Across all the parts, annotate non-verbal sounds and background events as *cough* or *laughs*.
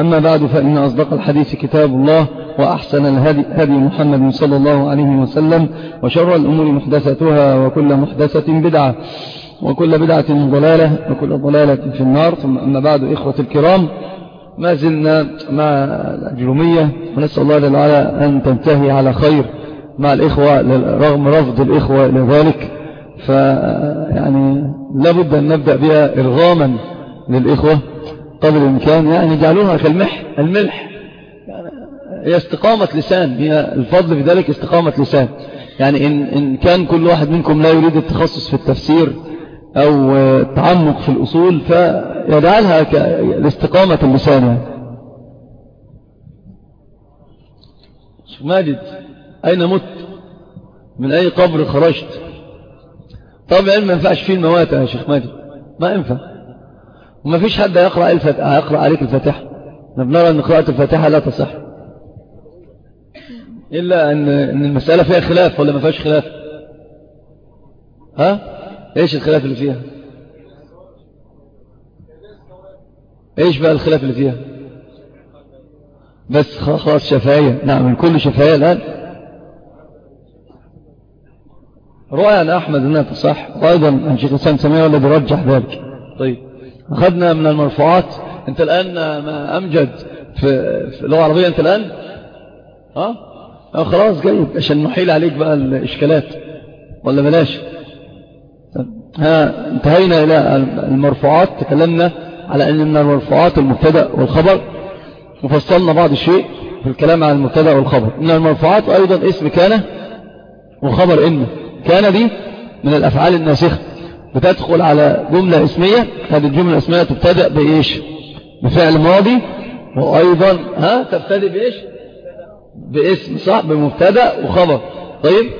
أما بعد فإن أصدق الحديث كتاب الله وأحسن الهدي هدي محمد صلى الله عليه وسلم وشر الأمور محدثتها وكل محدثة بدعة وكل بدعة ضلالة وكل ضلالة في النار. ثم أما بعد إخوة الكرام ما زلنا مع الأجرمية ونسأل الله للعلا أن تنتهي على خير مع الإخوة رغم رفض الإخوة إلى ذلك. فيعني لابد أن نبدأ بها إرغاما للإخوة. قبل الإمكان يعني جعلوها كالمح الملح. يعني هي استقامة لسان. هي الفضل في ذلك استقامة لسان. يعني إن, إن كان كل واحد منكم لا يريد التخصص في التفسير أو التعمق في الأصول فيجعلها لاستقامة اللسان يعني. ماجد أين مت؟ من أي قبر خرجت؟ طبعا ما ينفعش فيه الموات يا شيخ ماجد. ما ينفع. وما فيش حد يقرأ, الفتح يقرأ عليك الفاتحة بنرى أن قراءة الفاتحة لا تصح. إلا أن, المسألة فيها خلاف ولا ما فيهاش خلاف. ها؟ إيش الخلاف اللي فيها؟ إيش بقى الخلاف اللي فيها؟ بس خلاص شفاية. نعم الكل شفاية الآن. رؤيا عن أحمد أنها تصح وأيضا عن شيخ الإسلام سميع الذي رجح ذلك؟ طيب. أخذنا من المرفوعات. أنت الآن ما أمجد في, في اللغة العربية أنت الآن؟ ها؟ أه خلاص جيد عشان نحيل عليك بقى الإشكالات؟ ولا بلاش؟ ها انتهينا إلى المرفوعات. تكلمنا على أن من المرفوعات المبتدأ والخبر. وفصلنا بعض الشيء في الكلام عن المبتدأ والخبر. من المرفوعات أيضا اسم كان وخبر إن. كان دي من الأفعال الناسخة. بتدخل على جملة اسمية هذه الجملة الاسمية تبتدأ بإيش؟ بفعل ماضي وأيضا ها تبتدئ بإيش؟ باسم صح؟ بمبتدأ وخبر. طيب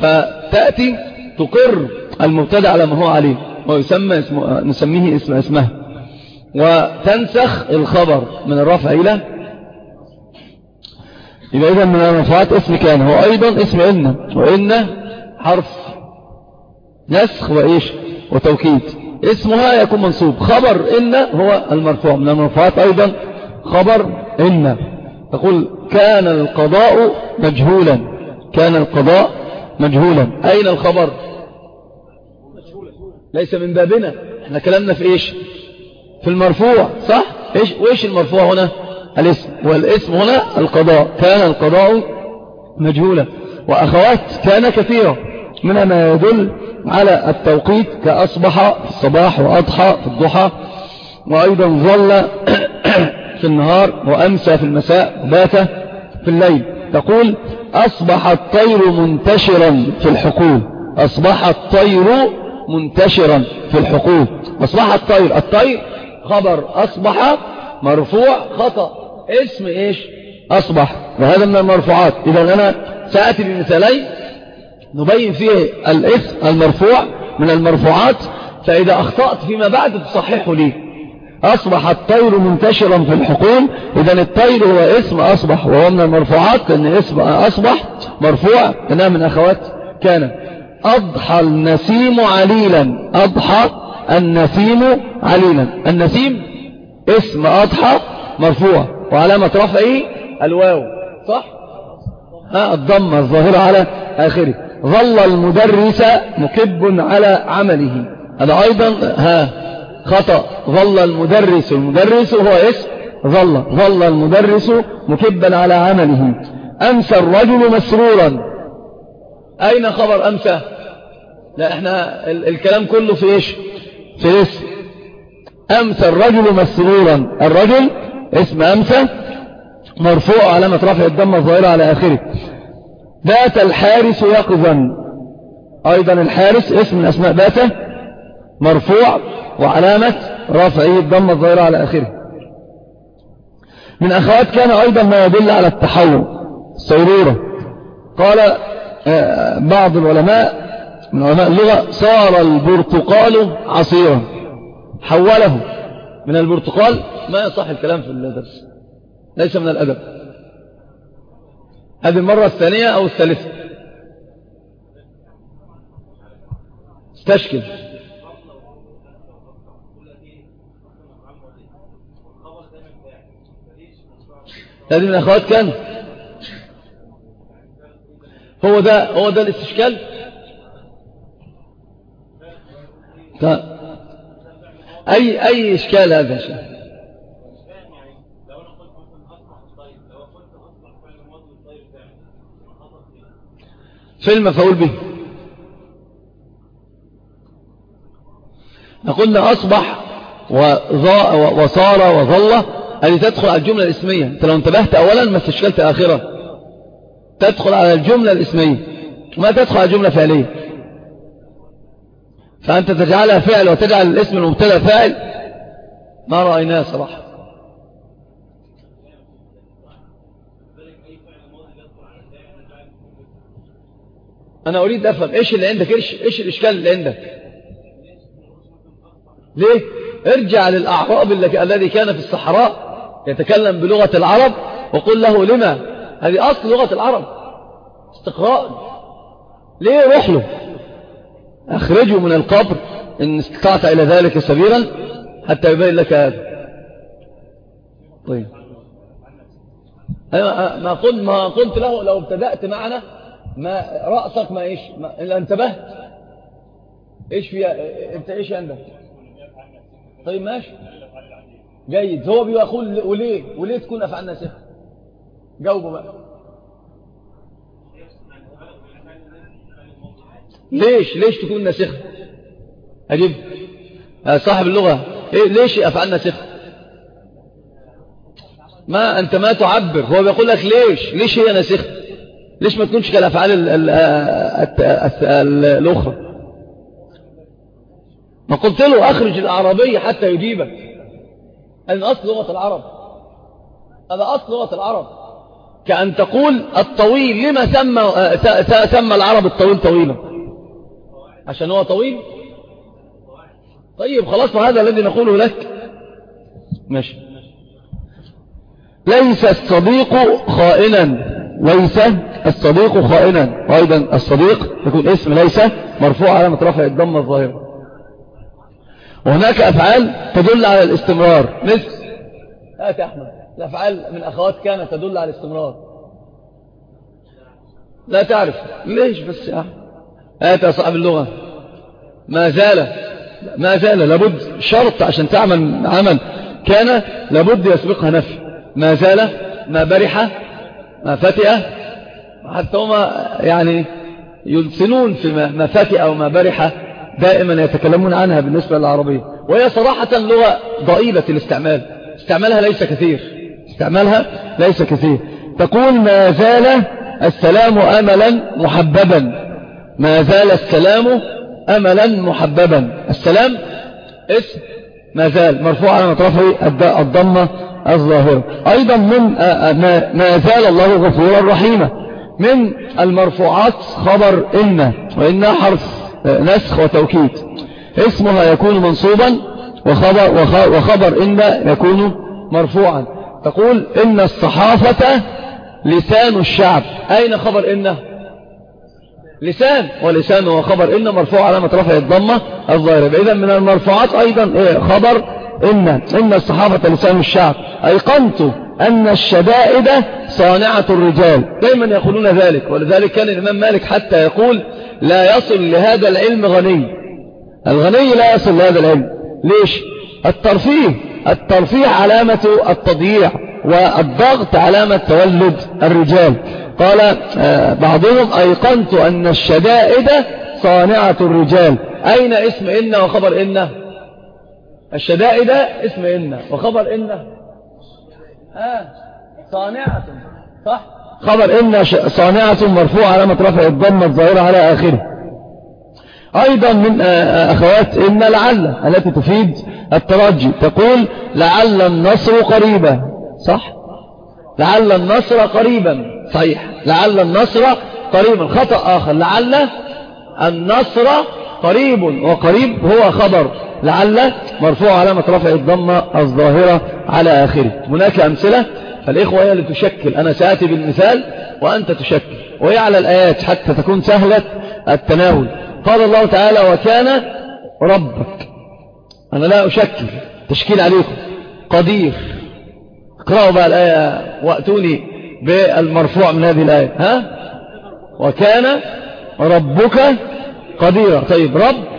فتأتي تقر المبتدأ على ما هو عليه. ويسمى اسمه نسميه اسم اسمها وتنسخ الخبر من الرفع إلى إذا إذا من المرفوعات اسم كان. هو أيضا اسم إن وإن حرف نسخ وإيش؟ وتوكيد. اسمها يكون منصوب. خبر إن هو المرفوع. من المرفوعات أيضا خبر إن. تقول كان القضاء مجهولا. كان القضاء مجهولا. أين الخبر؟ ليس من بابنا. إحنا كلامنا في إيش؟ في المرفوع. صح؟ إيش؟ وإيش المرفوع هنا؟ الاسم. والاسم هنا القضاء. كان القضاء مجهولا. وأخوات كان كثيرة منها ما يدل على التوقيت كأصبح في الصباح وأضحى في الضحى وأيضا ظل *coughs* في النهار وأمسى في المساء وبات في الليل. تقول أصبح الطير منتشرا في الحقول. أصبح الطير منتشرا في الحقول. أصبح الطير. الطير خبر. أصبح مرفوع. خطأ. اسم إيش؟ أصبح. وهذا من المرفوعات. إذا أنا سأتي بمثالين. نبين فيه الاسم المرفوع من المرفوعات فإذا أخطأت فيما بعد تصححه لي. أصبح الطير منتشرا في الحقول إذا الطير هو اسم أصبح وهو من المرفوعات لأن اسم أصبح مرفوع. إنها من أخوات كان. أضحى النسيم عليلا. أضحى النسيم عليلا. النسيم اسم أضحى مرفوع. وعلامة رفعه الواو. صح؟ ها الضمة الظاهرة على آخره. ظل المدرس مكب على عمله. هذا أيضا ها خطأ. ظل المدرس المدرس هو اسم ظل. ظل المدرس مكبا على عمله. أمسى الرجل مسرورا. أين خبر أمسى؟ لا إحنا الكلام كله في إيش؟ في اسم أمسى الرجل مسرورا. الرجل اسم أمسى مرفوع علامة رفع الضمة الظاهرة على آخره. بات الحارس يقظا. أيضا الحارس اسم من أسماء بات مرفوع وعلامة رفعه الضمة الظاهرة على آخره. من أخوات كان أيضا ما يدل على التحول الصيرورة قال آه، بعض العلماء من علماء اللغة صار البرتقال عصيرا. حوله. من البرتقال ما يصح الكلام في الدرس. ليس من الأدب. هذه المرة الثانية أو الثالثة؟ استشكل. هذه من أخوات كان؟ هو ده هو ده الاستشكال؟ أي أي إشكال هذا شيء في المفعول به. نقولنا أصبح وصار وظل. هذه تدخل على الجملة الإسمية. أنت لو انتبهت أولا ما استشكلت آخرة تدخل على الجملة الإسمية. ما تدخل على الجملة فعلية. فأنت تجعلها فعل وتجعل الاسم المبتدأ فاعل. ما رأيناه صراحة. أنا أريد أفهم إيش اللي عندك؟ إيش, إيش الإشكال اللي عندك؟ ليه؟ ارجع للأعراب الذي كان في الصحراء يتكلم بلغة العرب وقل له لما؟ هذه أصل لغة العرب. استقراء. ليه روح له أخرجه من القبر. إن استطعت إلى ذلك سبيلا حتى يبين لك هذا. طيب. ما قلت, ما قلت له لو ابتدأت معنا ما رأسك ما إيش؟ ما إلا انتبهت. إيش فيها أنت إيش عندك؟ طيب ماشي. جيد. هو بيقول وليه؟ وليه تكون أفعال ناسخة جاوبه بقى. ليش؟ ليش تكون ناسخة أجيب. صاحب اللغة. إيه ليش أفعال ناسخة ما أنت ما تعبر. هو بيقول لك ليش؟ ليش هي ناسخة ليش ما تكونش كالأفعال الأخرى؟ ما قلت له أخرج الأعرابية حتى يجيبك. أن أصل لغة العرب؟ هذا أصل لغة العرب. كأن تقول الطويل لما سمى, سمى العرب الطويل طويلا؟ عشان هو طويل؟ طيب خلاص هذا الذي نقوله لك. ماشي. ليس الصديق خائنا. ليس الصديق خائنا. وأيضا الصديق يكون اسم ليس مرفوع على مترفع الضم الظاهر وهناك أفعال تدل على الاستمرار. مثل هات يا أحمد الأفعال من أخوات كانت تدل على الاستمرار. لا تعرف. ليش بس يا أحمد؟ هات يا صاحب اللغة. ما زال ما زال لابد شرط عشان تعمل عمل كان لابد يسبقها نفي. ما زال ما برح ما فتئ حتى هما يعني يلسنون في ما فتئ وما برح دائما يتكلمون عنها بالنسبة للعربية. وهي صراحة لغة ضئيلة الاستعمال. استعمالها ليس كثير. استعمالها ليس كثير. تقول ما زال السلام أملا محببا. ما زال السلام أملا محببا. السلام اسم ما زال. مرفوع على مطرفه الضمة. الظاهرة أيضا من ما زال الله غفورا رحيما. من المرفوعات خبر إن وإن حرف نسخ وتوكيد. اسمها يكون منصوبا وخبر, وخبر إن يكون مرفوعا. تقول إن الصحافة لسان الشعب. أين خبر إنه لسان. ولسان هو خبر إن مرفوع علامة رفع الضمة الظاهرة. إذا من المرفوعات أيضا إيه خبر إن. إن الصحابة لسان الشعب. أيقنت أن الشدائد صانعة الرجال. دايما يقولون ذلك ولذلك كان الإمام مالك حتى يقول لا يصل لهذا العلم غني. الغني لا يصل لهذا العلم. ليش؟ الترفيه الترفيه علامة التضييع والضغط علامة تولد الرجال. قال آه، بعضهم أيقنت أن الشدائد صانعة الرجال. أين اسم إن وخبر إن؟ الشدائد اسم إن وخبر إن. آه. صانعة. صح. خبر إن صانعة مرفوع علامة رفع الضمة الظاهرة على آخره. أيضا من آه، آه، أخوات إن لعل التي تفيد الترجي تقول لعل النصر قريبا. صح؟ لعل النصر قريبا. صحيح. لعل النصر قريبا. خطأ آخر. لعل النصر قريب وقريب هو خبر. لعل مرفوع علامة رفع الضمة الظاهرة على آخره. هناك أمثلة؟ فالإخوة هي اللي تشكل. أنا سآتي بالمثال وأنت تشكل. وهي على الآيات حتى تكون سهلة التناول. قال الله تعالى وكان ربك. أنا لا أشكل. تشكيل عليكم. قدير. اقرأوا بقى الآية وأتوني بالمرفوع من هذه الآية. ها؟ وكان ربك قديرا طيب رب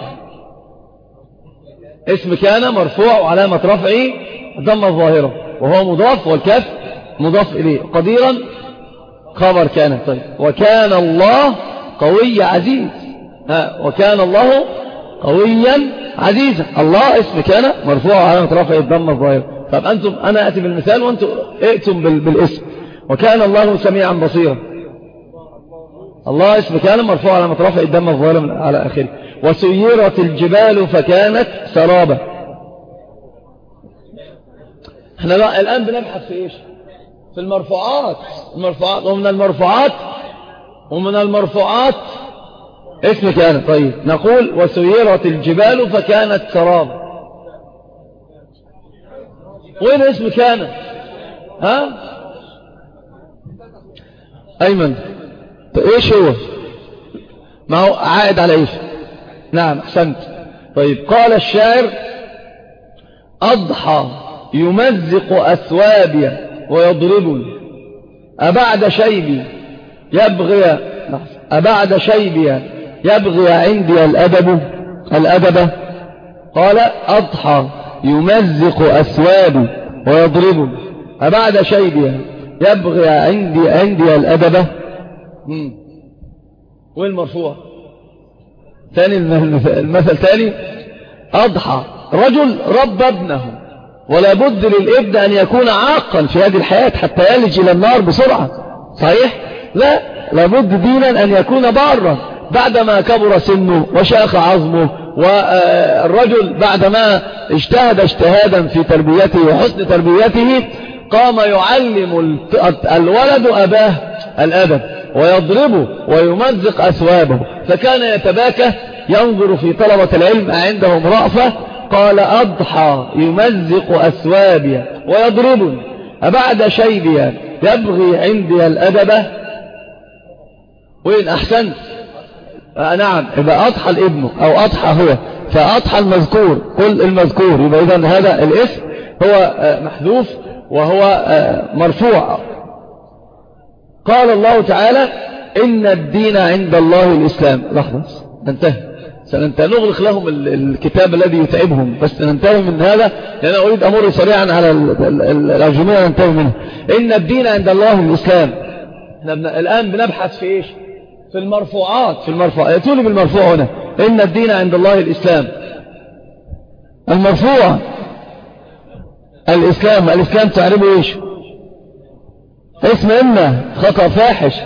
اسم كان مرفوع وعلامة رفعه ضم الظاهرة وهو مضاف والكاف مضاف إليه. قديرا خبر كان طيب. وكان الله قوي عزيز. ها وكان الله قويا عزيزا. الله اسم كان مرفوع وعلامة رفعه الضم الظاهرة. طب أنتم أنا أتي بالمثال وأنتم ائتم بالاسم. وكان الله سميعا بصيرا. الله اسم كان مرفوع على مطرف الدم الظالم على آخره. وسيرت الجبال فكانت سرابا. إحنا الآن بنبحث في إيش؟ في المرفوعات. المرفوعات ومن المرفوعات ومن المرفوعات اسم كان. طيب نقول وسيرت الجبال فكانت سرابا. وين اسم كان؟ ها؟ أيمن. طيب إيش هو؟ ما هو عائد على إيش؟ نعم أحسنت. طيب قال الشاعر أضحى يمزق أثوابي ويضربني. أبعد شيبي يبغي أبعد شيبي يبغي عندي الأدب. الأدب؟ قال أضحى يمزق أثوابي ويضربني. أبعد شيبي يبغي عندي عندي الأدب. وين المرفوع؟ ثاني المثل ثاني. أضحى. رجل رب ابنه. ولا بد للابن أن يكون عاقا في هذه الحياة حتى يلج إلى النار بسرعة. صحيح؟ لا. لابد دينا أن يكون بارا. بعدما كبر سنه وشاخ عظمه والرجل بعدما اجتهد اجتهادا في تربيته وحسن تربيته قام يعلم الولد أباه الأدب. ويضربه ويمزق أثوابه. فكان يتباكى ينظر في طلبة العلم عندهم رأفة قال أضحى يمزق أثوابي ويضربني. أبعد شيبي يبغي عندي الأدب. وين أحسنت آه نعم يبقى أضحى الابن أو أضحى هو. فأضحى المذكور كل المذكور. يبقى إذن هذا الاسم هو آه، محذوف وهو آه، مرفوع. قال الله تعالى إن الدين عند الله الإسلام. لحظة ننتهي. نغلق لهم الكتاب الذي يتعبهم. بس ننتهي من هذا لأن أريد أمر سريعا على الأرجمية ننتهي منه. إن الدين عند الله الإسلام. الآن بنبحث في إيش؟ في المرفوعات. في المرفوعات يتولي بالمرفوع هنا. إن الدين عند الله الإسلام. المرفوع. الإسلام. الإسلام تعرفه إيش؟ اسم إن خطأ فاحش.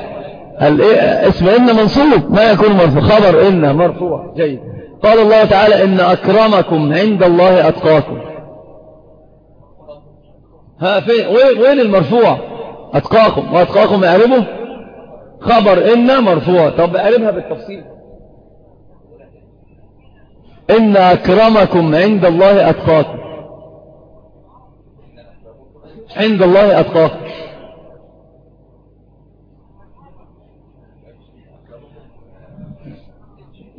اسم إن منصوب ما يكون مرفوع. خبر إن مرفوع جيد. قال الله تعالى إن أكرمكم عند الله أتقاكم. ها فين؟ وين, المرفوع؟ أتقاكم. وأتقاكم يعرفه خبر إن مرفوع. طب أعرفها بالتفصيل. إن أكرمكم عند الله أتقاكم. عند الله أتقاكم.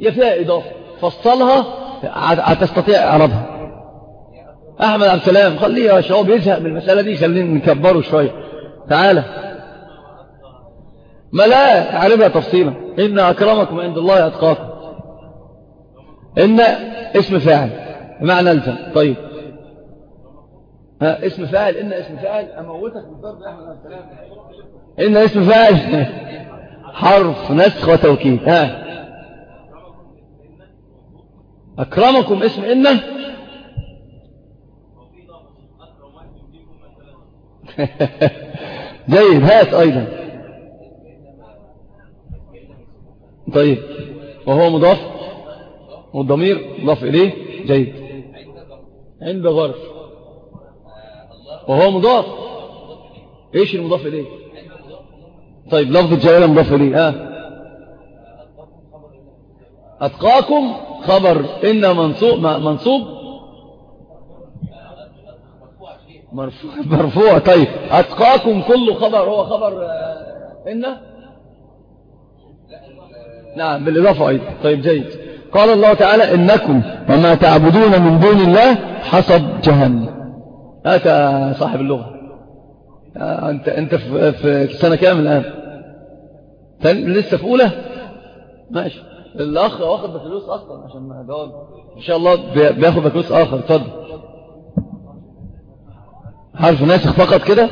هي فيها إضافة فصلها هتستطيع إعرابها. أحمد عبد السلام خليه يا شباب يزهق من المسألة دي خلينا نكبره شوية. تعالى. ما لا تعرفها تفصيلا. إن أكرمكم عند الله أتقاكم. إن اسم فاعل بمعنى الفم طيب. ها اسم فاعل إن اسم فاعل أموتك بالضرب أحمد عبد السلام. إن اسم فاعل حرف نسخ وتوكيد. ها. أكرمكم اسم إن *laughs* جيد هات أيضا. طيب وهو مضاف والضمير مضاف إليه جيد. عند ظرف. وهو مضاف. إيش المضاف إليه؟ طيب لفظ الجلالة مضاف إليه ها؟ أتقاكم خبر إن منصوب منصوب؟ مرفوع. *laughs* مرفوع. طيب أتقاكم كل خبر هو خبر آه، إن؟ نعم بالإضافة أيضا. طيب جيد. قال الله تعالى إنكم وما تعبدون من دون الله حصب جهنم. هذا صاحب اللغة. آه، أنت أنت في سنة كام الآن؟ لسه في أولى؟ ماشي. الأخ واخد بكالوريوس أصلا عشان ما إن شاء الله بياخد بكالوريوس آخر اتفضل. حرف ناسخ فقط كده؟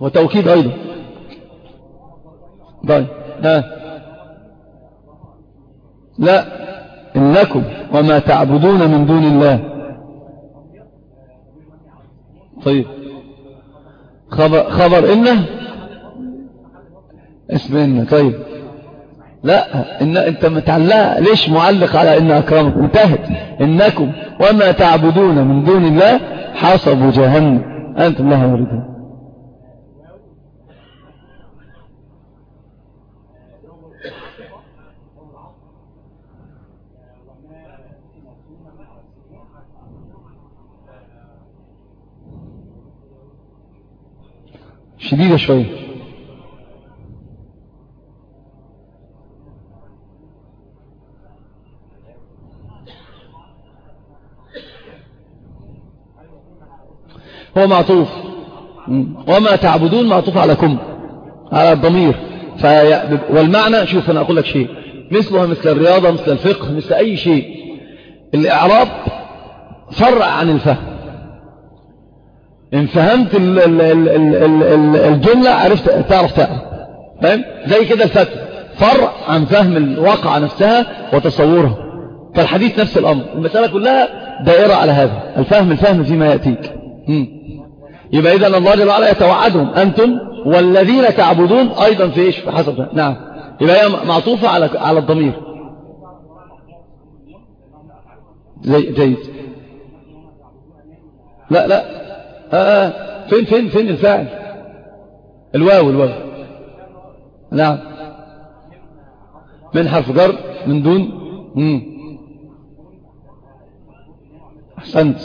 وتوكيد أيضا. طيب ها. لا إنكم وما تعبدون من دون الله. طيب. خبر, خبر إنه اسم إنه طيب. لا إن أنت متعلق ليش معلق على إن أكرمكم انتهت. إنكم وما تعبدون من دون الله حصبوا جهنم. أنتم لها وردون شديدة شوية. هو معطوف وما تعبدون معطوف على كم على الضمير. في... والمعنى شوف أنا أقول لك شيء. مثلها مثل الرياضة مثل الفقه مثل أي شيء. الإعراب فرع عن الفهم. إن فهمت الجملة عرفت تعرف تعرف زي كده الفتوى فرع عن فهم الواقع نفسها وتصورها فالحديث نفس الأمر. المسألة كلها دائرة على هذا. الفهم الفهم فيما يأتيك. يبقى إذا الله جل وعلا يتوعدهم. أنتم والذين تعبدون أيضا في إيش؟ في حسب نعم. يبقى هي معطوفة على على الضمير. زي جيد لا لا. آه،, آه. فين فين فين الفاعل؟ الواو الواو. نعم. من حرف جر من دون. أحسنت.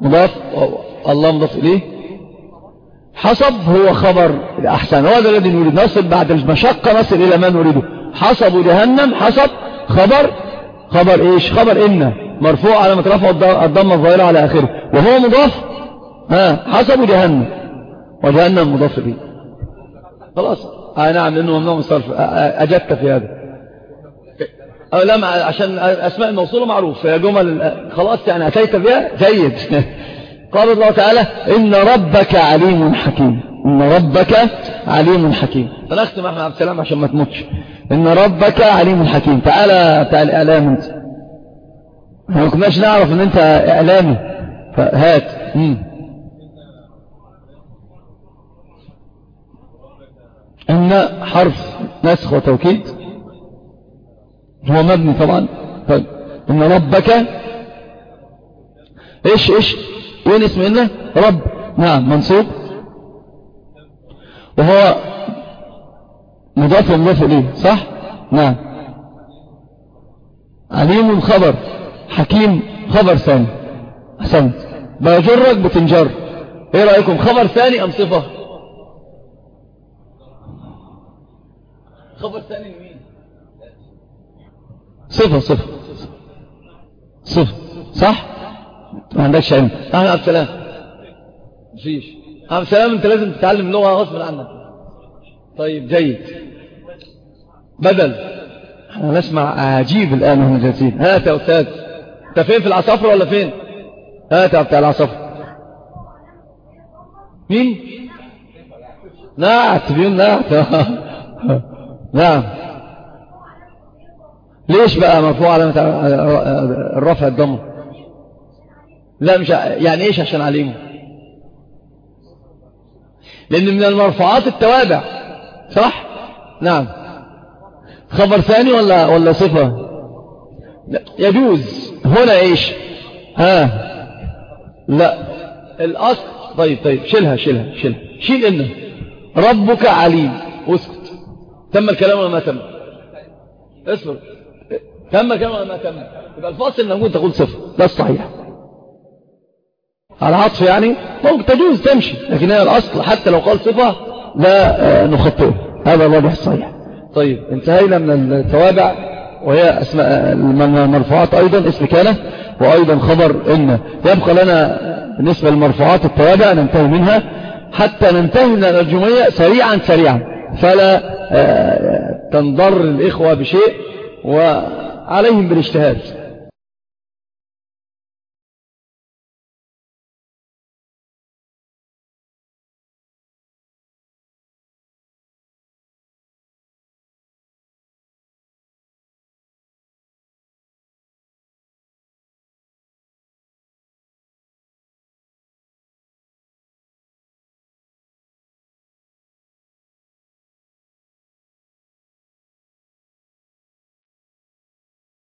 مضاف الله مضاف إليه. حصب هو خبر الأحسن هذا الذي نريد. نصل بعد المشقة نصل إلى ما نريده. حصب جهنم حصب خبر. خبر إيش؟ خبر إن. مرفوع على مترفع الضمة الظاهرة على آخره. وهو مضاف. ها حسب جهنم. وجهنم مضاف به خلاص. آه نعم لأنه ممنوع من الصرف أجدت في هذا. أو لا عشان أسماء الموصولة معروف. هي جمل خلاص يعني أتيت بها؟ جيد. *laughs* قال الله تعالى إن ربك عليم حكيم. إن ربك عليم حكيم. فنختم أحمد عبد السلام عشان ما تموتش. إن ربك عليم حكيم. تعالى تعالى إعلام أنت. ما كناش نعرف إن أنت إعلامي. فهات. مم. إن حرف نسخ وتوكيد. هو مبني طبعا. طيب. إن ربك إيش إيش؟ وين اسم إنه؟ رب. نعم منصوب. وهو مضاف ومضاف إليه صح؟ نعم. عليم خبر حكيم خبر ثاني. أحسنت. بجرك بتنجر. إيه رأيكم خبر ثاني أم صفة؟ خبر ثاني لمين؟ صفة صفة صفة صح؟ ما عندكش علم. احمد عبد السلام مفيش. عبد السلام انت لازم تتعلم لغة غصب عنك. طيب جيد. بدل. إحنا نسمع عجيب الآن وهم جالسين. هات يا أستاذ. انت فين؟ في العصافرة ولا فين؟ هات بتاع العصافرة. مين؟ نعت بيقول نعت. *laughs* نعم. ليش بقى مرفوع علامة الرفع الضمه لا مش يعني إيش عشان عليمه؟ لأن من المرفوعات التوابع صح؟ نعم. خبر ثاني ولا ولا صفة؟ يجوز. هنا إيش؟ ها. لا. الأصل طيب طيب شيلها شيلها شيلها. شيل إنه ربك عليم. اسكت. تم الكلام ولا ما تم؟ اصبر. تم ولا ما تم. يبقى الفاصل نقول تقول صفر. ده الصحيح. على عطف يعني ممكن تجوز تمشي لكن هي الأصل حتى لو قال صفة لا آه، نخطئه. هذا الواضح الصحيح. طيب انتهينا من التوابع وهي أسماء المرفوعات أيضا اسم كان وأيضا خبر إن. يبقى لنا بالنسبة للمرفوعات التوابع ننتهي منها. حتى ننتهي من الجمعية سريعا سريعا. فلا آه، تنضر الإخوة بشيء وعليهم بالاجتهاد.